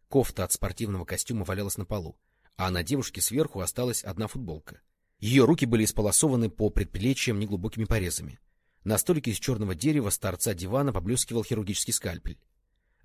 Speaker 1: Кофта от спортивного костюма валялась на полу, а на девушке сверху осталась одна футболка. Ее руки были исполосованы по предплечьям неглубокими порезами. На столике из черного дерева с торца дивана поблескивал хирургический скальпель.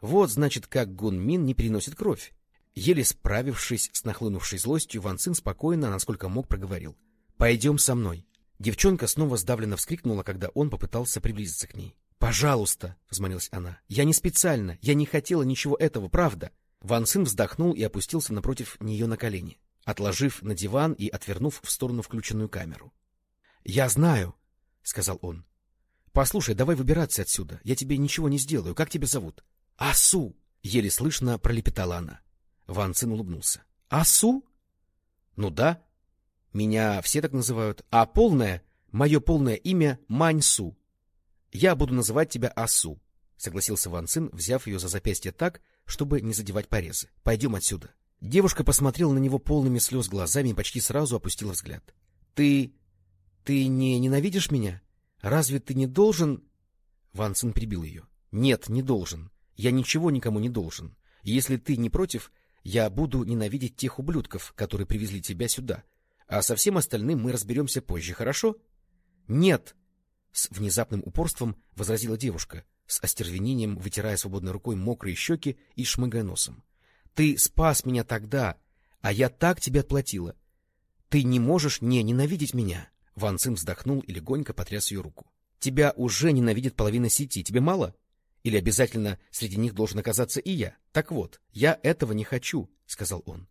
Speaker 1: Вот, значит, как Гун Мин не переносит кровь. Еле справившись с нахлынувшей злостью, Ван Цин спокойно, насколько мог, проговорил. — Пойдем со мной. Девчонка снова сдавленно вскрикнула, когда он попытался приблизиться к ней. «Пожалуйста!» — взмолилась она. «Я не специально, я не хотела ничего этого, правда!» Ван Цин вздохнул и опустился напротив нее на колени, отложив на диван и отвернув в сторону включенную камеру. «Я знаю!» — сказал он. «Послушай, давай выбираться отсюда. Я тебе ничего не сделаю. Как тебя зовут?» «Асу!» — еле слышно пролепетала она. Ван Цин улыбнулся. «Асу?» «Ну да. Меня все так называют. А полное, мое полное имя Маньсу. Я буду называть тебя Асу, — согласился Ван Цин, взяв ее за запястье так, чтобы не задевать порезы. — Пойдем отсюда. Девушка посмотрела на него полными слез глазами и почти сразу опустила взгляд. — Ты... ты не ненавидишь меня? Разве ты не должен... Ван Цин прибил ее. — Нет, не должен. Я ничего никому не должен. Если ты не против, я буду ненавидеть тех ублюдков, которые привезли тебя сюда. А со всем остальным мы разберемся позже, хорошо? — Нет! С внезапным упорством возразила девушка, с остервенением вытирая свободной рукой мокрые щеки и шмыгая носом. — Ты спас меня тогда, а я так тебе отплатила. Ты не можешь не ненавидеть меня. Ван Цин вздохнул и легонько потряс ее руку. — Тебя уже ненавидит половина сети, тебе мало? Или обязательно среди них должен оказаться и я? Так вот, я этого не хочу, — сказал он.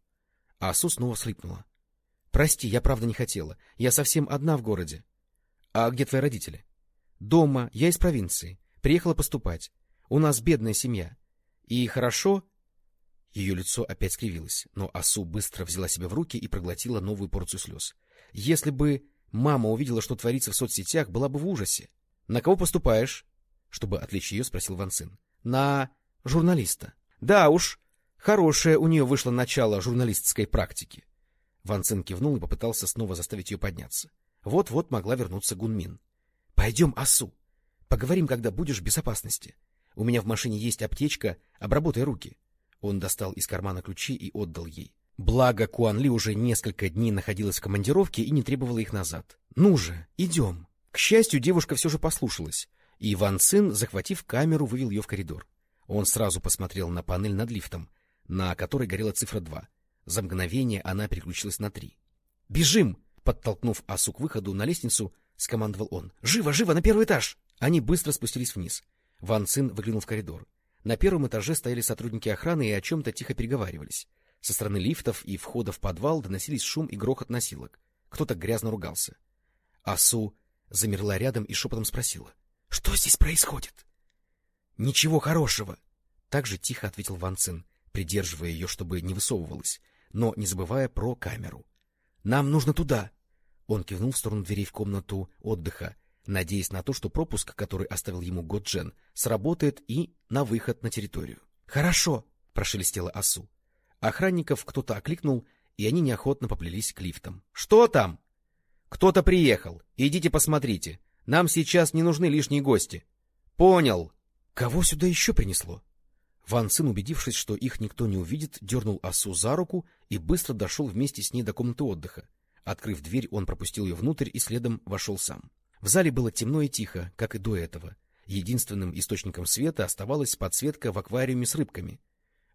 Speaker 1: А Асу снова слипнула. — Прости, я правда не хотела. Я совсем одна в городе. — А где твои родители? — Дома. Я из провинции. Приехала поступать. У нас бедная семья. И хорошо... Ее лицо опять скривилось, но Асу быстро взяла себя в руки и проглотила новую порцию слез. Если бы мама увидела, что творится в соцсетях, была бы в ужасе. — На кого поступаешь? — чтобы отвлечь ее, спросил Ван Цин. — На журналиста. — Да уж, хорошее у нее вышло начало журналистской практики. Ван Цин кивнул и попытался снова заставить ее подняться. Вот-вот могла вернуться Гунмин. — Пойдем, Асу. Поговорим, когда будешь в безопасности. У меня в машине есть аптечка, обработай руки. Он достал из кармана ключи и отдал ей. Благо, Куан Ли уже несколько дней находилась в командировке и не требовала их назад. — Ну же, идем. К счастью, девушка все же послушалась, и Ван Цин, захватив камеру, вывел ее в коридор. Он сразу посмотрел на панель над лифтом, на которой горела цифра 2. За мгновение она переключилась на 3. «Бежим!» Подтолкнув Асу к выходу на лестницу, скомандовал он. «Живо, живо, на первый этаж!» Они быстро спустились вниз. Ван Цин выглянул в коридор. На первом этаже стояли сотрудники охраны и о чем-то тихо переговаривались. Со стороны лифтов и входа в подвал доносились шум и грохот носилок. Кто-то грязно ругался. Асу замерла рядом и шепотом спросила. — Что здесь происходит? — Ничего хорошего! — так же тихо ответил Ван Цин, придерживая ее, чтобы не высовывалась, но не забывая про камеру. — Нам нужно туда! Он кивнул в сторону дверей в комнату отдыха, надеясь на то, что пропуск, который оставил ему Годжен, сработает и на выход на территорию. — Хорошо! — прошелестела Асу. Охранников кто-то окликнул, и они неохотно поплелись к лифтам. — Что там? — Кто-то приехал. Идите посмотрите. Нам сейчас не нужны лишние гости. — Понял. — Кого сюда еще принесло? Ван Цин, убедившись, что их никто не увидит, дернул осу за руку и быстро дошел вместе с ней до комнаты отдыха. Открыв дверь, он пропустил ее внутрь и следом вошел сам. В зале было темно и тихо, как и до этого. Единственным источником света оставалась подсветка в аквариуме с рыбками.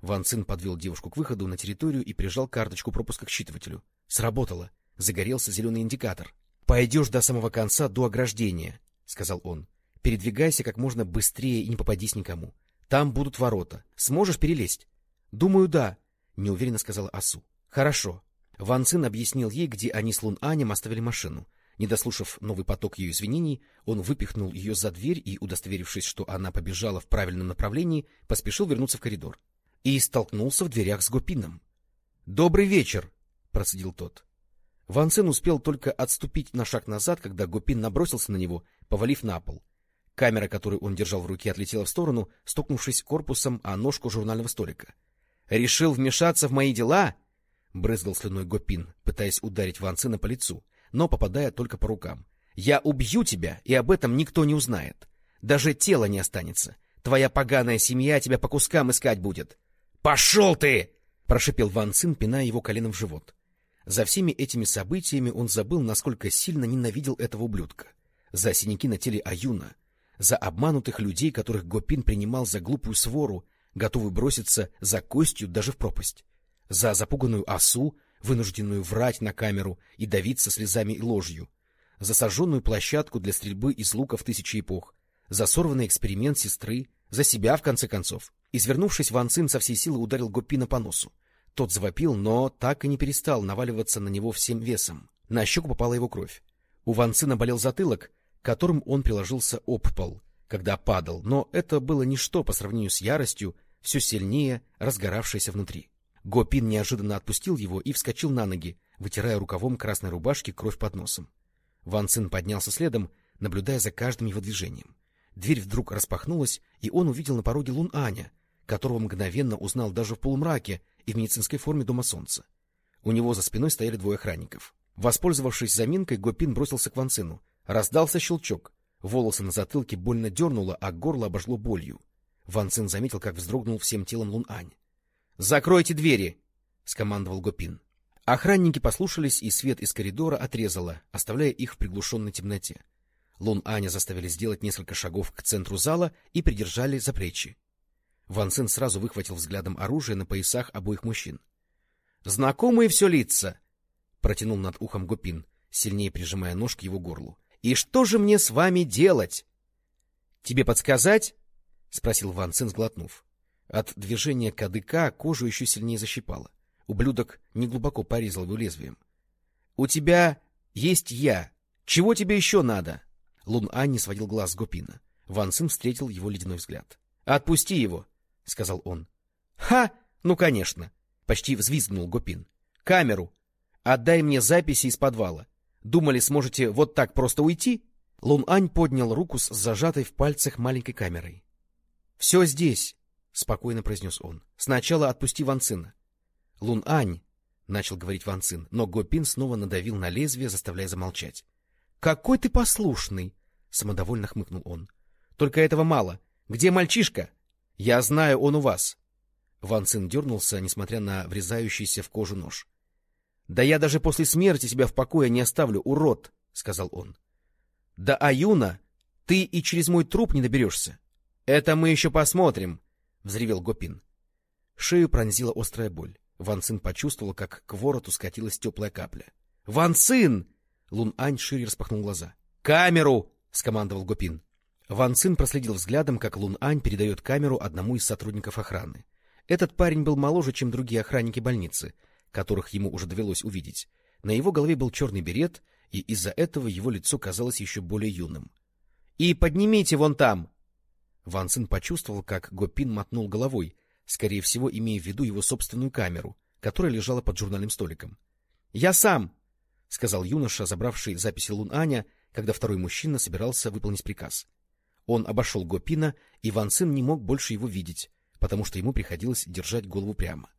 Speaker 1: Ван Цин подвел девушку к выходу на территорию и прижал карточку пропуска к считывателю. Сработало. Загорелся зеленый индикатор. — Пойдешь до самого конца, до ограждения, — сказал он. — Передвигайся как можно быстрее и не попадись никому. Там будут ворота. Сможешь перелезть? — Думаю, да, — неуверенно сказала Асу. — Хорошо. Ван Цин объяснил ей, где они с Лун Анем оставили машину. Не дослушав новый поток ее извинений, он выпихнул ее за дверь и, удостоверившись, что она побежала в правильном направлении, поспешил вернуться в коридор. И столкнулся в дверях с Гопином. — Добрый вечер! — процедил тот. Ван Цин успел только отступить на шаг назад, когда Гопин набросился на него, повалив на пол. Камера, которую он держал в руке, отлетела в сторону, стукнувшись корпусом о ножку журнального столика. — Решил вмешаться в мои дела? — брызгал слюной Гопин, пытаясь ударить Ван Цина по лицу, но попадая только по рукам. — Я убью тебя, и об этом никто не узнает. Даже тело не останется. Твоя поганая семья тебя по кускам искать будет. — Пошел ты! — прошипел Ван Цин, пиная его коленом в живот. За всеми этими событиями он забыл, насколько сильно ненавидел этого ублюдка. За синяки на теле Аюна, за обманутых людей, которых Гопин принимал за глупую свору, готовую броситься за костью даже в пропасть, за запуганную осу, вынужденную врать на камеру и давиться слезами и ложью, за сожженную площадку для стрельбы из лука в тысячи эпох, за сорванный эксперимент сестры, за себя, в конце концов. Извернувшись, Ван Цин со всей силы ударил Гопина по носу. Тот завопил, но так и не перестал наваливаться на него всем весом. На щеку попала его кровь. У Ван Цина болел затылок, которым он приложился об пол, когда падал, но это было ничто по сравнению с яростью, все сильнее разгоравшейся внутри. Гопин неожиданно отпустил его и вскочил на ноги, вытирая рукавом красной рубашки кровь под носом. Ван Цин поднялся следом, наблюдая за каждым его движением. Дверь вдруг распахнулась, и он увидел на пороге Лун Аня, которого мгновенно узнал даже в полумраке и в медицинской форме Дома Солнца. У него за спиной стояли двое охранников. Воспользовавшись заминкой, Гопин бросился к Ван Цину. Раздался щелчок. Волосы на затылке больно дернуло, а горло обожгло болью. Ван Цин заметил, как вздрогнул всем телом Лун Ань. — Закройте двери! — скомандовал Гопин. Охранники послушались, и свет из коридора отрезало, оставляя их в приглушенной темноте. Лун Аня заставили сделать несколько шагов к центру зала и придержали за плечи. Ван Цин сразу выхватил взглядом оружие на поясах обоих мужчин. — Знакомые все лица! — протянул над ухом Гопин, сильнее прижимая нож к его горлу. И что же мне с вами делать? — Тебе подсказать? — спросил Ван Цин, сглотнув. От движения кадыка кожу еще сильнее защипало. Ублюдок неглубоко порезал его лезвием. — У тебя есть я. Чего тебе еще надо? — Лун Ань не сводил глаз с Гопина. Ван Цин встретил его ледяной взгляд. — Отпусти его, — сказал он. — Ха! Ну, конечно! — почти взвизгнул Гопин. — Камеру! Отдай мне записи из подвала. Думали, сможете вот так просто уйти? Лун Ань поднял руку с зажатой в пальцах маленькой камерой. — Все здесь, — спокойно произнес он. — Сначала отпусти Ван Цина. — Лун Ань, — начал говорить Ван Цин, но Гопин снова надавил на лезвие, заставляя замолчать. — Какой ты послушный! — самодовольно хмыкнул он. — Только этого мало. Где мальчишка? — Я знаю, он у вас. Ван Цин дернулся, несмотря на врезающийся в кожу нож. — Да я даже после смерти тебя в покое не оставлю, урод! — сказал он. — Да Аюна ты и через мой труп не доберешься. — Это мы еще посмотрим! — взревел Гопин. Шею пронзила острая боль. Ван Цин почувствовал, как к вороту скатилась теплая капля. — Ван Цин! Лун Ань шире распахнул глаза. — Камеру! — скомандовал Гопин. Ван Цин проследил взглядом, как Лун Ань передает камеру одному из сотрудников охраны. Этот парень был моложе, чем другие охранники больницы — которых ему уже довелось увидеть. На его голове был черный берет, и из-за этого его лицо казалось еще более юным. — И поднимите вон там! Ван Цин почувствовал, как Гопин мотнул головой, скорее всего, имея в виду его собственную камеру, которая лежала под журнальным столиком. — Я сам! — сказал юноша, забравший записи Лун Аня, когда второй мужчина собирался выполнить приказ. Он обошел Гопина, и Ван Цин не мог больше его видеть, потому что ему приходилось держать голову прямо.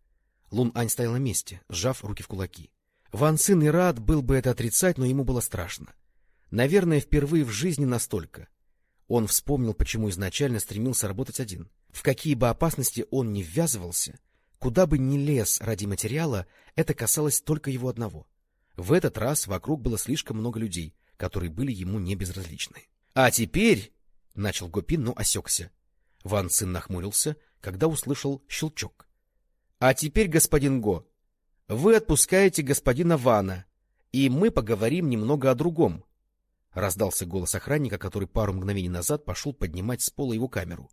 Speaker 1: Лун Ань стоял на месте, сжав руки в кулаки. Ван Цин и рад был бы это отрицать, но ему было страшно. Наверное, впервые в жизни настолько. Он вспомнил, почему изначально стремился работать один. В какие бы опасности он ни ввязывался, куда бы ни лез ради материала, это касалось только его одного. В этот раз вокруг было слишком много людей, которые были ему не безразличны. — А теперь... — начал Гопин, но осекся. Ван Цин нахмурился, когда услышал щелчок. А теперь, господин Го, вы отпускаете господина Вана, и мы поговорим немного о другом. Раздался голос охранника, который пару мгновений назад пошел поднимать с пола его камеру.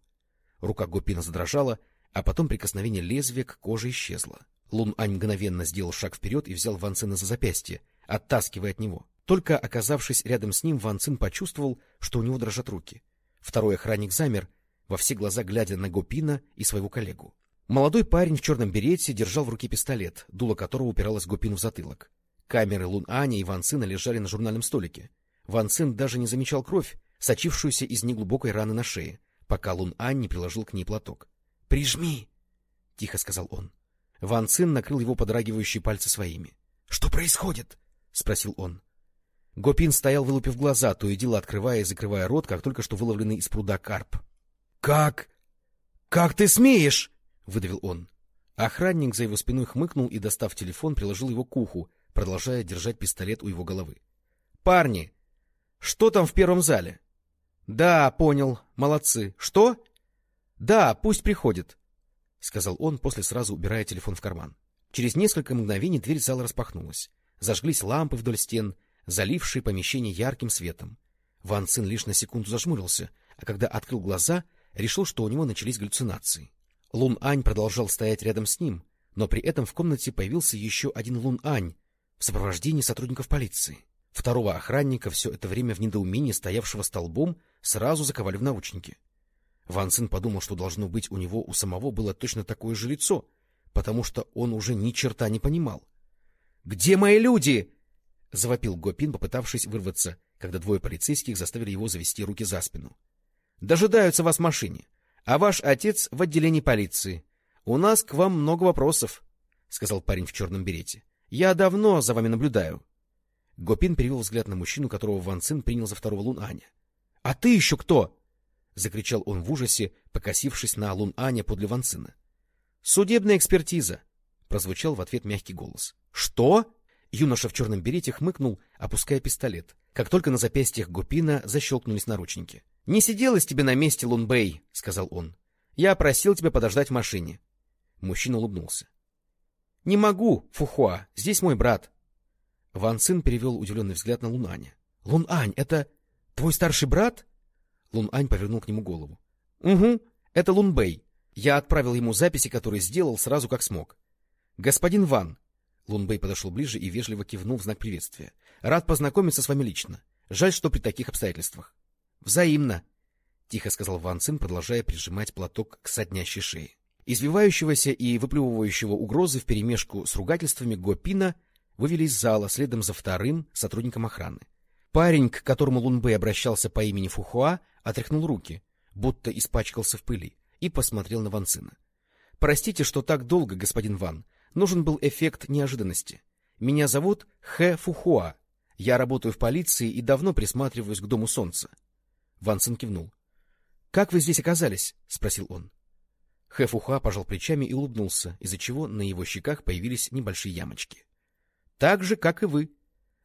Speaker 1: Рука Гопина задрожала, а потом прикосновение лезвия к коже исчезло. Лун Ань мгновенно сделал шаг вперед и взял Ван Цина за запястье, оттаскивая от него. Только оказавшись рядом с ним, Ван Цин почувствовал, что у него дрожат руки. Второй охранник замер, во все глаза глядя на Гопина и своего коллегу. Молодой парень в черном берете держал в руке пистолет, дуло которого упиралось Гупину в затылок. Камеры Лун Аня и Ван Цина лежали на журнальном столике. Ван Цин даже не замечал кровь, сочившуюся из неглубокой раны на шее, пока Лун Ань не приложил к ней платок. — Прижми! — тихо сказал он. Ван Цин накрыл его подрагивающие пальцы своими. — Что происходит? — спросил он. Гопин стоял, вылупив глаза, то и дело открывая и закрывая рот, как только что выловленный из пруда карп. — Как? Как ты смеешь? — выдавил он. Охранник за его спиной хмыкнул и, достав телефон, приложил его к уху, продолжая держать пистолет у его головы. — Парни, что там в первом зале? — Да, понял. Молодцы. Что? — Да, пусть приходит, — сказал он, после сразу убирая телефон в карман. Через несколько мгновений дверь зала распахнулась. Зажглись лампы вдоль стен, залившие помещение ярким светом. Ван Цин лишь на секунду зажмурился, а когда открыл глаза, решил, что у него начались галлюцинации. Лун Ань продолжал стоять рядом с ним, но при этом в комнате появился еще один Лун Ань в сопровождении сотрудников полиции. Второго охранника, все это время в недоумении стоявшего столбом, сразу заковали в научники. Ван Цин подумал, что должно быть у него у самого было точно такое же лицо, потому что он уже ни черта не понимал. — Где мои люди? — завопил Гопин, попытавшись вырваться, когда двое полицейских заставили его завести руки за спину. — Дожидаются вас в машине а ваш отец в отделении полиции. У нас к вам много вопросов, — сказал парень в черном берете. — Я давно за вами наблюдаю. Гопин перевел взгляд на мужчину, которого Ван Цин принял за второго Лун Аня. — А ты еще кто? — закричал он в ужасе, покосившись на Лун Аня подле Ван Цина. — Судебная экспертиза, — прозвучал в ответ мягкий голос. — Что? Юноша в черном берете хмыкнул, опуская пистолет, как только на запястьях Гопина защелкнулись наручники. —— Не сиделось тебе на месте, Лунбэй, — сказал он. — Я просил тебя подождать в машине. Мужчина улыбнулся. — Не могу, Фухуа, здесь мой брат. Ван Цин перевел удивленный взгляд на Лунаня. — Лун-Ань, это твой старший брат? Лун-Ань повернул к нему голову. — Угу, это Лунбэй. Я отправил ему записи, которые сделал сразу как смог. — Господин Ван. Лунбэй подошел ближе и вежливо кивнул в знак приветствия. — Рад познакомиться с вами лично. Жаль, что при таких обстоятельствах. Взаимно, — тихо сказал Ван Цин, продолжая прижимать платок к соднящей шее. Извивающегося и выплевывающего угрозы вперемешку с ругательствами Гопина вывели из зала следом за вторым сотрудником охраны. Парень, к которому Лунбэй обращался по имени Фухуа, отряхнул руки, будто испачкался в пыли, и посмотрел на Ван Цина. — Простите, что так долго, господин Ван. Нужен был эффект неожиданности. Меня зовут Хэ Фухуа. Я работаю в полиции и давно присматриваюсь к Дому Солнца. Ван Цин кивнул. — Как вы здесь оказались? — спросил он. Хэ Фухуа пожал плечами и улыбнулся, из-за чего на его щеках появились небольшие ямочки. — Так же, как и вы.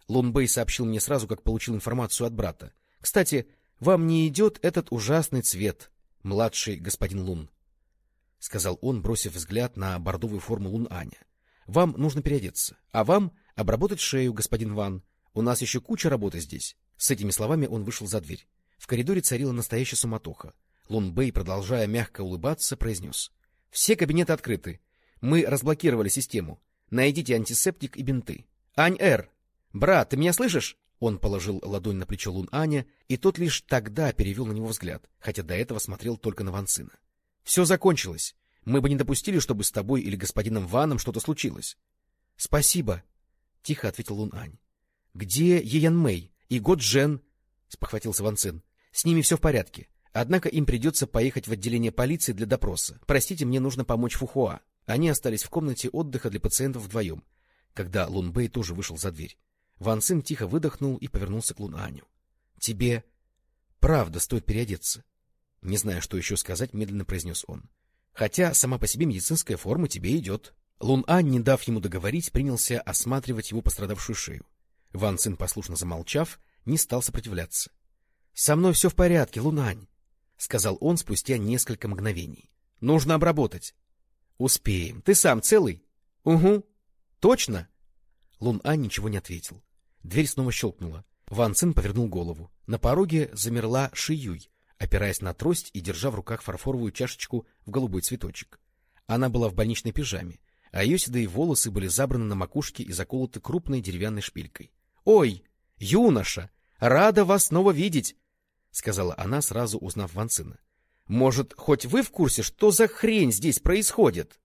Speaker 1: Лун Бэй сообщил мне сразу, как получил информацию от брата. — Кстати, вам не идет этот ужасный цвет, младший господин Лун, — сказал он, бросив взгляд на бордовую форму Лун Аня. — Вам нужно переодеться, а вам обработать шею, господин Ван. У нас еще куча работы здесь. С этими словами он вышел за дверь. В коридоре царила настоящая суматоха. Лун Бэй, продолжая мягко улыбаться, произнес. — Все кабинеты открыты. Мы разблокировали систему. Найдите антисептик и бинты. Ань-Эр! Брат, ты меня слышишь? Он положил ладонь на плечо Лун Аня, и тот лишь тогда перевел на него взгляд, хотя до этого смотрел только на Ван Сына. — Все закончилось. Мы бы не допустили, чтобы с тобой или господином Ваном что-то случилось. — Спасибо, — тихо ответил Лун Ань. — Где Еян Мэй и Го Джен? — спохватился Ван Цин. — С ними все в порядке. Однако им придется поехать в отделение полиции для допроса. Простите, мне нужно помочь Фухуа. Они остались в комнате отдыха для пациентов вдвоем, когда Лун Бэй тоже вышел за дверь. Ван Цин тихо выдохнул и повернулся к Лун Аню. — Тебе правда стоит переодеться. Не зная, что еще сказать, медленно произнес он. — Хотя сама по себе медицинская форма тебе идет. Лун Ань, не дав ему договорить, принялся осматривать его пострадавшую шею. Ван Цин, послушно замолчав, не стал сопротивляться. — Со мной все в порядке, Лунань сказал он спустя несколько мгновений. — Нужно обработать. — Успеем. Ты сам целый? — Угу. — Точно? Лун Ань ничего не ответил. Дверь снова щелкнула. Ван Цин повернул голову. На пороге замерла Ши Юй, опираясь на трость и держа в руках фарфоровую чашечку в голубой цветочек. Она была в больничной пижаме, а ее седые волосы были забраны на макушке и заколоты крупной деревянной шпилькой. — Ой, юноша! Рада вас снова видеть! — сказала она, сразу узнав Ван Цина. — Может, хоть вы в курсе, что за хрень здесь происходит?